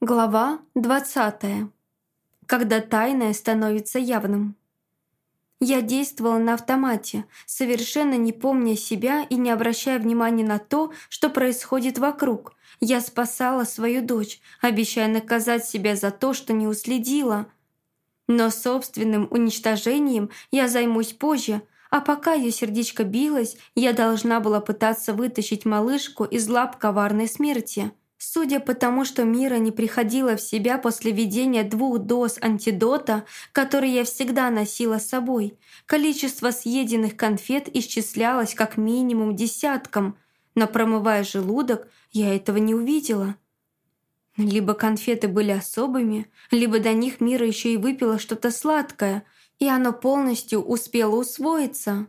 Глава 20. Когда тайное становится явным. Я действовала на автомате, совершенно не помня себя и не обращая внимания на то, что происходит вокруг. Я спасала свою дочь, обещая наказать себя за то, что не уследила. Но собственным уничтожением я займусь позже, а пока ее сердечко билось, я должна была пытаться вытащить малышку из лап коварной смерти. Судя по тому, что Мира не приходила в себя после введения двух доз антидота, который я всегда носила с собой, количество съеденных конфет исчислялось как минимум десятком, но промывая желудок, я этого не увидела. Либо конфеты были особыми, либо до них Мира еще и выпила что-то сладкое, и оно полностью успело усвоиться.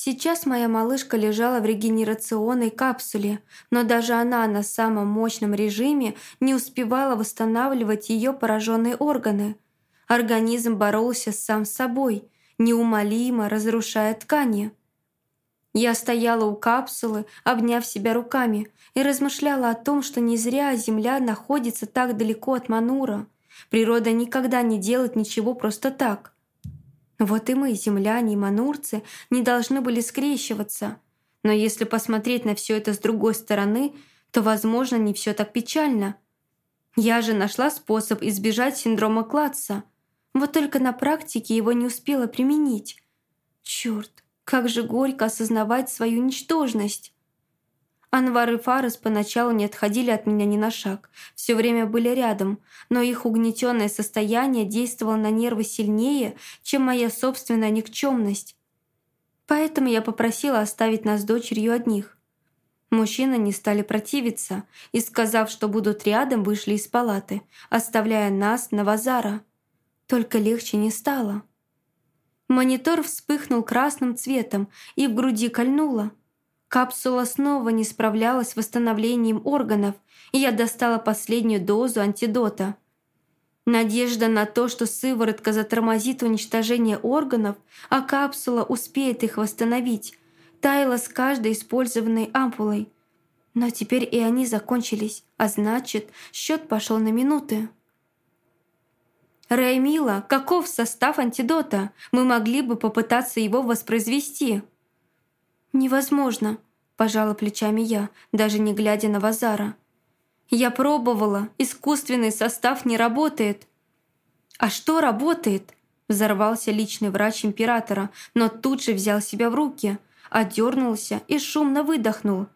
Сейчас моя малышка лежала в регенерационной капсуле, но даже она на самом мощном режиме не успевала восстанавливать ее пораженные органы. Организм боролся сам с собой, неумолимо разрушая ткани. Я стояла у капсулы, обняв себя руками, и размышляла о том, что не зря Земля находится так далеко от Манура. Природа никогда не делает ничего просто так – вот и мы, земляне и манурцы, не должны были скрещиваться. Но если посмотреть на все это с другой стороны, то, возможно, не все так печально. Я же нашла способ избежать синдрома Клатца. Вот только на практике его не успела применить. Черт, как же горько осознавать свою ничтожность. Анвар и Фарес поначалу не отходили от меня ни на шаг, все время были рядом, но их угнетенное состояние действовало на нервы сильнее, чем моя собственная никчемность. Поэтому я попросила оставить нас с дочерью одних. Мужчины не стали противиться и, сказав, что будут рядом, вышли из палаты, оставляя нас на Вазара. Только легче не стало. Монитор вспыхнул красным цветом и в груди кольнуло. Капсула снова не справлялась с восстановлением органов, и я достала последнюю дозу антидота. Надежда на то, что сыворотка затормозит уничтожение органов, а капсула успеет их восстановить, таяла с каждой использованной ампулой. Но теперь и они закончились, а значит, счет пошел на минуты. «Раймила, каков состав антидота? Мы могли бы попытаться его воспроизвести». «Невозможно», – пожала плечами я, даже не глядя на Вазара. «Я пробовала, искусственный состав не работает». «А что работает?» – взорвался личный врач императора, но тут же взял себя в руки, одернулся и шумно выдохнул.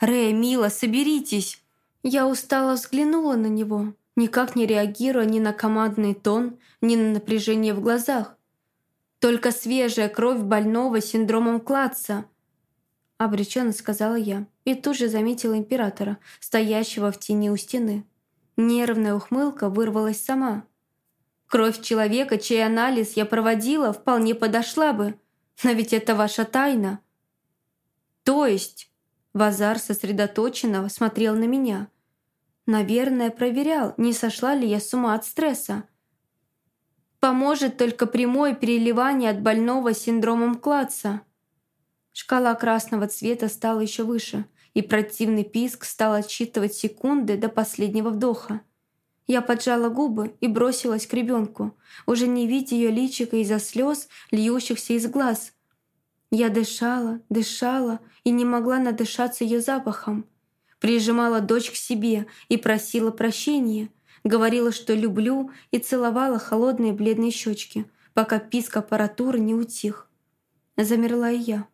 «Рэя, мила, соберитесь!» Я устало взглянула на него, никак не реагируя ни на командный тон, ни на напряжение в глазах. Только свежая кровь больного синдромом Клатца – обреченно сказала я и тут же заметила императора, стоящего в тени у стены. Нервная ухмылка вырвалась сама. Кровь человека, чей анализ я проводила, вполне подошла бы. Но ведь это ваша тайна. То есть... Вазар сосредоточенно смотрел на меня. Наверное, проверял, не сошла ли я с ума от стресса. Поможет только прямое переливание от больного синдромом Клатца. Шкала красного цвета стала еще выше, и противный писк стал отсчитывать секунды до последнего вдоха. Я поджала губы и бросилась к ребенку, уже не видя ее личика из-за слез, льющихся из глаз. Я дышала, дышала и не могла надышаться ее запахом. Прижимала дочь к себе и просила прощения, говорила, что люблю, и целовала холодные бледные щечки, пока писк аппаратуры не утих. Замерла и я.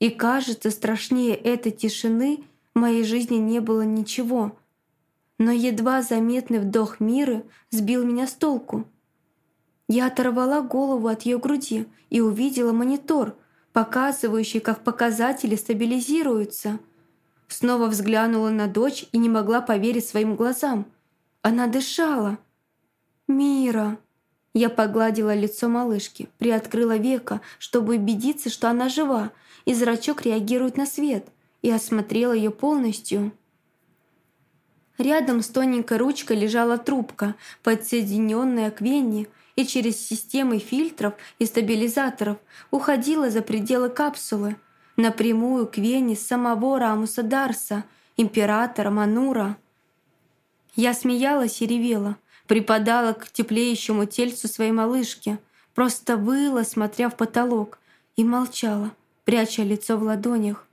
И кажется, страшнее этой тишины в моей жизни не было ничего. Но едва заметный вдох мира сбил меня с толку. Я оторвала голову от ее груди и увидела монитор, показывающий, как показатели стабилизируются. Снова взглянула на дочь и не могла поверить своим глазам. Она дышала. «Мира!» Я погладила лицо малышки, приоткрыла века, чтобы убедиться, что она жива, и зрачок реагирует на свет, и осмотрела ее полностью. Рядом с тоненькой ручкой лежала трубка, подсоединенная к вене, и через системы фильтров и стабилизаторов уходила за пределы капсулы, напрямую к вене самого Рамуса Дарса, императора Манура. Я смеялась и ревела, припадала к теплеющему тельцу своей малышки, просто выла, смотря в потолок, и молчала, пряча лицо в ладонях.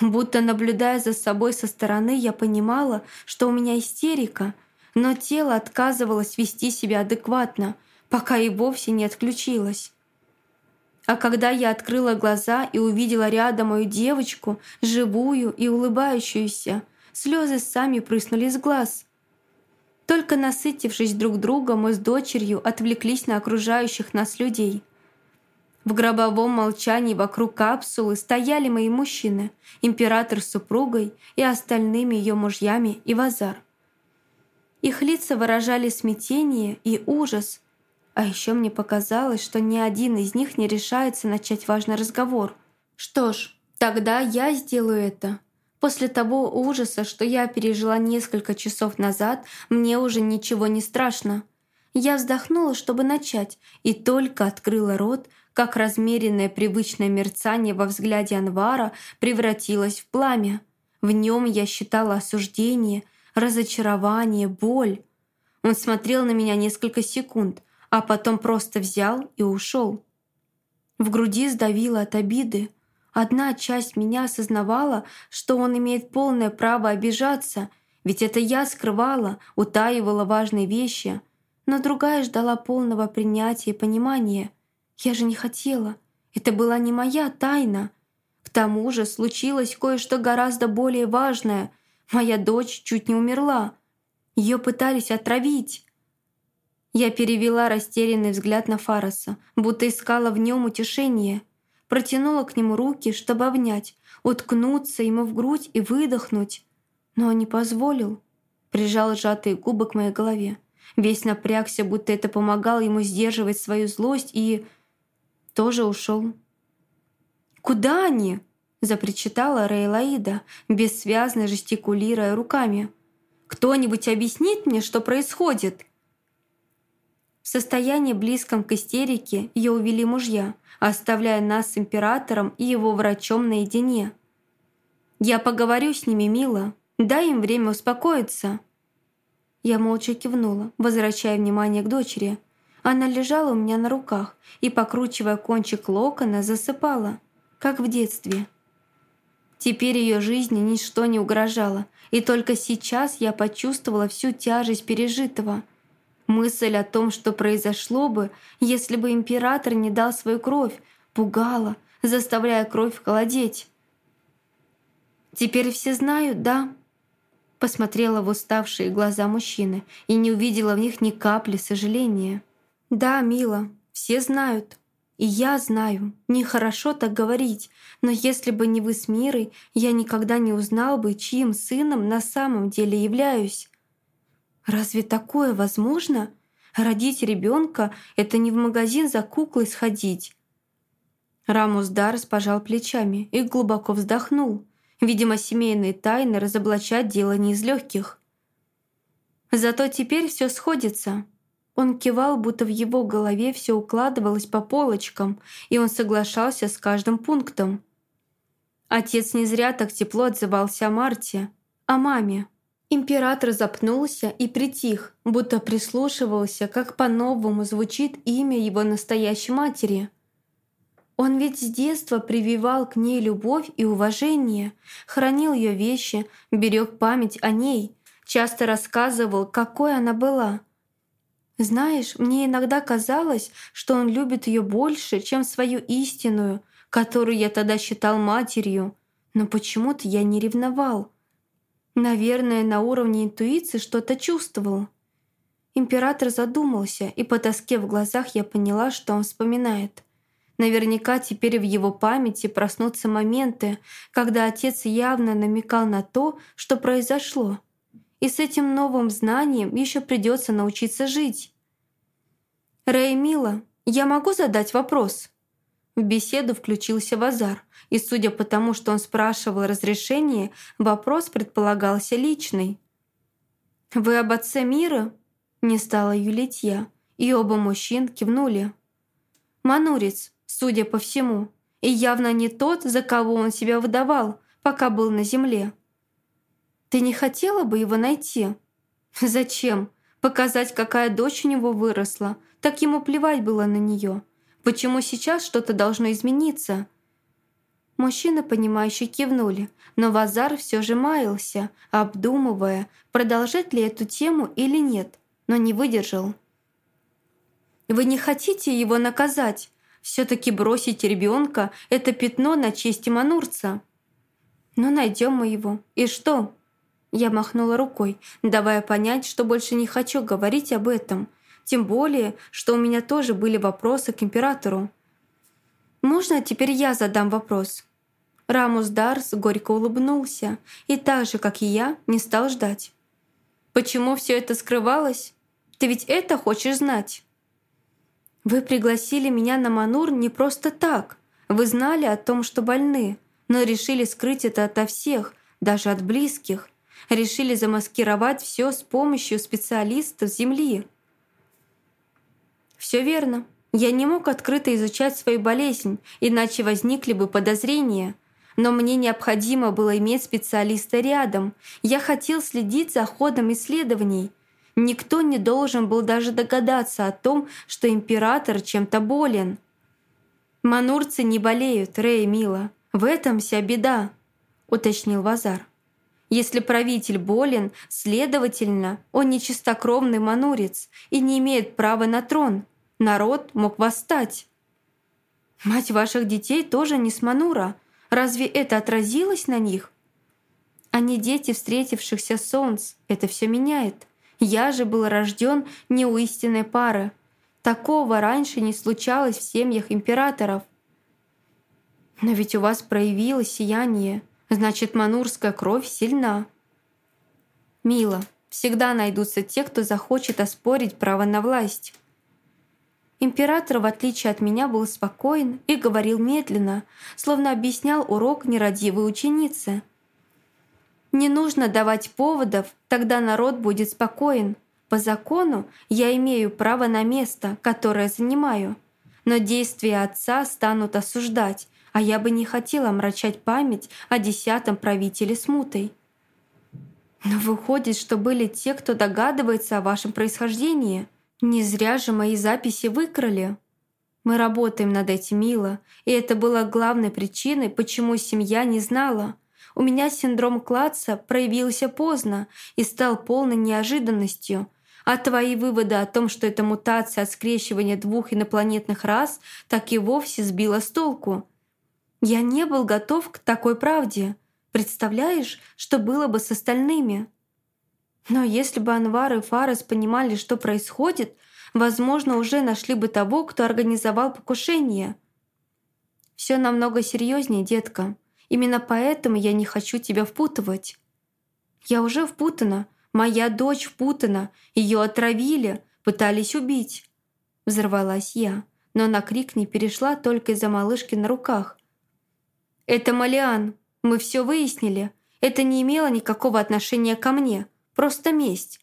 Будто наблюдая за собой со стороны, я понимала, что у меня истерика, но тело отказывалось вести себя адекватно, пока и вовсе не отключилось. А когда я открыла глаза и увидела рядом мою девочку, живую и улыбающуюся, слезы сами прыснули из глаз. Только насытившись друг другом, мы с дочерью отвлеклись на окружающих нас людей. В гробовом молчании вокруг капсулы стояли мои мужчины, император с супругой и остальными ее мужьями и Вазар. Их лица выражали смятение и ужас, а еще мне показалось, что ни один из них не решается начать важный разговор. Что ж, тогда я сделаю это. После того ужаса, что я пережила несколько часов назад, мне уже ничего не страшно. Я вздохнула, чтобы начать, и только открыла рот, как размеренное привычное мерцание во взгляде Анвара превратилось в пламя. В нем я считала осуждение, разочарование, боль. Он смотрел на меня несколько секунд, а потом просто взял и ушел. В груди сдавило от обиды. Одна часть меня осознавала, что он имеет полное право обижаться, ведь это я скрывала, утаивала важные вещи, но другая ждала полного принятия и понимания. Я же не хотела. Это была не моя тайна. К тому же случилось кое-что гораздо более важное. Моя дочь чуть не умерла. Ее пытались отравить. Я перевела растерянный взгляд на Фараса, будто искала в нем утешение. Протянула к нему руки, чтобы обнять, уткнуться ему в грудь и выдохнуть. Но он не позволил. Прижал сжатые губы к моей голове. Весь напрягся, будто это помогало ему сдерживать свою злость и... тоже ушел. «Куда они?» – запричитала Рейлаида, бессвязно жестикулируя руками. «Кто-нибудь объяснит мне, что происходит?» В состоянии близком к истерике ее увели мужья, оставляя нас с императором и его врачом наедине. «Я поговорю с ними, мило. Дай им время успокоиться». Я молча кивнула, возвращая внимание к дочери. Она лежала у меня на руках и, покручивая кончик локона, засыпала, как в детстве. Теперь ее жизни ничто не угрожало, и только сейчас я почувствовала всю тяжесть пережитого – Мысль о том, что произошло бы, если бы император не дал свою кровь, пугала, заставляя кровь холодеть. «Теперь все знают, да?» Посмотрела в уставшие глаза мужчины и не увидела в них ни капли сожаления. «Да, мила, все знают. И я знаю. Нехорошо так говорить, но если бы не вы с Мирой, я никогда не узнал бы, чьим сыном на самом деле являюсь. Разве такое возможно? Родить ребенка — это не в магазин за куклой сходить. Рамус Дарс пожал плечами и глубоко вздохнул. Видимо, семейные тайны разоблачать дело не из легких. Зато теперь все сходится. Он кивал, будто в его голове все укладывалось по полочкам, и он соглашался с каждым пунктом. Отец не зря так тепло отзывался о Марте, о маме. Император запнулся и притих, будто прислушивался, как по-новому звучит имя его настоящей матери. Он ведь с детства прививал к ней любовь и уважение, хранил ее вещи, берег память о ней, часто рассказывал, какой она была. Знаешь, мне иногда казалось, что он любит ее больше, чем свою истинную, которую я тогда считал матерью, но почему-то я не ревновал. Наверное, на уровне интуиции что-то чувствовал. Император задумался, и по тоске в глазах я поняла, что он вспоминает. Наверняка теперь в его памяти проснутся моменты, когда отец явно намекал на то, что произошло. И с этим новым знанием еще придется научиться жить. «Рэй, мила, я могу задать вопрос?» В беседу включился Вазар, и судя по тому, что он спрашивал разрешение, вопрос предполагался личный. «Вы об отце мира?» Не стала юлить я, и оба мужчин кивнули. «Манурец, судя по всему, и явно не тот, за кого он себя выдавал, пока был на земле. Ты не хотела бы его найти? Зачем? Показать, какая дочь у него выросла. Так ему плевать было на нее. Почему сейчас что-то должно измениться? Мужчины, понимающе кивнули, но Вазар все же маялся, обдумывая, продолжать ли эту тему или нет, но не выдержал. «Вы не хотите его наказать? все таки бросить ребенка — это пятно на честь Манурца». «Ну, найдем мы его. И что?» Я махнула рукой, давая понять, что больше не хочу говорить об этом. Тем более, что у меня тоже были вопросы к императору. «Можно теперь я задам вопрос?» Рамус Дарс горько улыбнулся и так же, как и я, не стал ждать. «Почему все это скрывалось? Ты ведь это хочешь знать?» «Вы пригласили меня на Манур не просто так. Вы знали о том, что больны, но решили скрыть это ото всех, даже от близких. Решили замаскировать все с помощью специалистов Земли». «Все верно. Я не мог открыто изучать свою болезнь, иначе возникли бы подозрения. Но мне необходимо было иметь специалиста рядом. Я хотел следить за ходом исследований. Никто не должен был даже догадаться о том, что император чем-то болен. «Манурцы не болеют, Рэй, мила. В этом вся беда», — уточнил Вазар. «Если правитель болен, следовательно, он не чистокровный манурец и не имеет права на трон народ мог восстать. Мать ваших детей тоже не с Манура. Разве это отразилось на них? Они дети встретившихся солнц. Это все меняет. Я же был рожден не у истинной пары. Такого раньше не случалось в семьях императоров. Но ведь у вас проявилось сияние. Значит, манурская кровь сильна. Мило, всегда найдутся те, кто захочет оспорить право на власть. Император, в отличие от меня, был спокоен и говорил медленно, словно объяснял урок нерадивой ученице. «Не нужно давать поводов, тогда народ будет спокоен. По закону я имею право на место, которое занимаю. Но действия отца станут осуждать, а я бы не хотела омрачать память о десятом правителе смутой». «Но выходит, что были те, кто догадывается о вашем происхождении», не зря же мои записи выкрали. Мы работаем над этим, Мила, и это было главной причиной, почему семья не знала. У меня синдром Клатца проявился поздно и стал полной неожиданностью. А твои выводы о том, что это мутация от скрещивания двух инопланетных рас, так и вовсе сбила с толку. Я не был готов к такой правде. Представляешь, что было бы с остальными?» Но если бы Анвар и Фарес понимали, что происходит, возможно, уже нашли бы того, кто организовал покушение. Все намного серьезнее, детка. Именно поэтому я не хочу тебя впутывать. Я уже впутана. Моя дочь впутана. Ее отравили, пытались убить. Взорвалась я, но на крик не перешла только из-за малышки на руках. «Это Малиан. Мы все выяснили. Это не имело никакого отношения ко мне. Просто месть».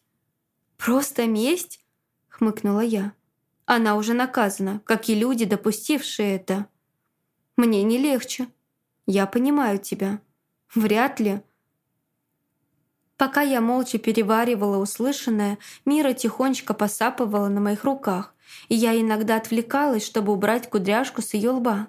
«Просто месть?» — хмыкнула я. «Она уже наказана, как и люди, допустившие это». «Мне не легче. Я понимаю тебя. Вряд ли». Пока я молча переваривала услышанное, Мира тихонечко посапывала на моих руках, и я иногда отвлекалась, чтобы убрать кудряшку с ее лба.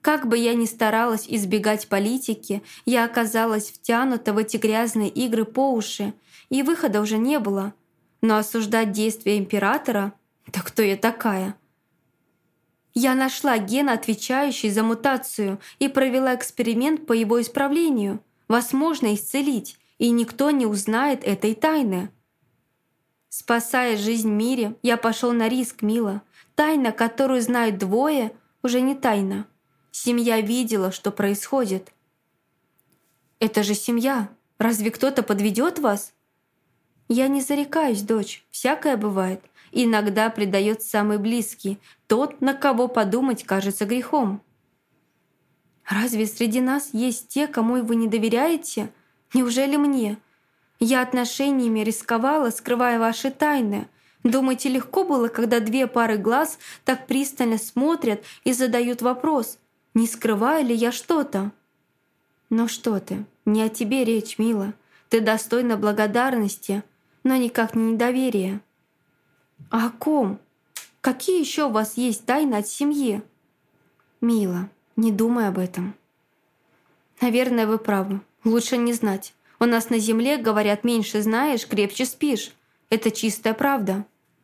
Как бы я ни старалась избегать политики, я оказалась втянута в эти грязные игры по уши, и выхода уже не было. Но осуждать действия императора — да кто я такая? Я нашла ген, отвечающий за мутацию, и провела эксперимент по его исправлению. Вас можно исцелить, и никто не узнает этой тайны. Спасая жизнь мире, я пошел на риск, Мила. Тайна, которую знают двое, уже не тайна. Семья видела, что происходит. «Это же семья. Разве кто-то подведет вас?» «Я не зарекаюсь, дочь. Всякое бывает. Иногда предает самый близкий, тот, на кого подумать кажется грехом». «Разве среди нас есть те, кому вы не доверяете? Неужели мне? Я отношениями рисковала, скрывая ваши тайны. Думаете, легко было, когда две пары глаз так пристально смотрят и задают вопрос, не скрываю ли я что-то? Но что ты, не о тебе речь, мила. Ты достойна благодарности. но никак не недоверие. А о ком? Какие еще у вас есть тайны от семьи? Мила, не думай об этом. Наверное, вы правы. Лучше не знать. У нас на земле говорят, меньше знаешь, крепче спишь. Это чистая правда.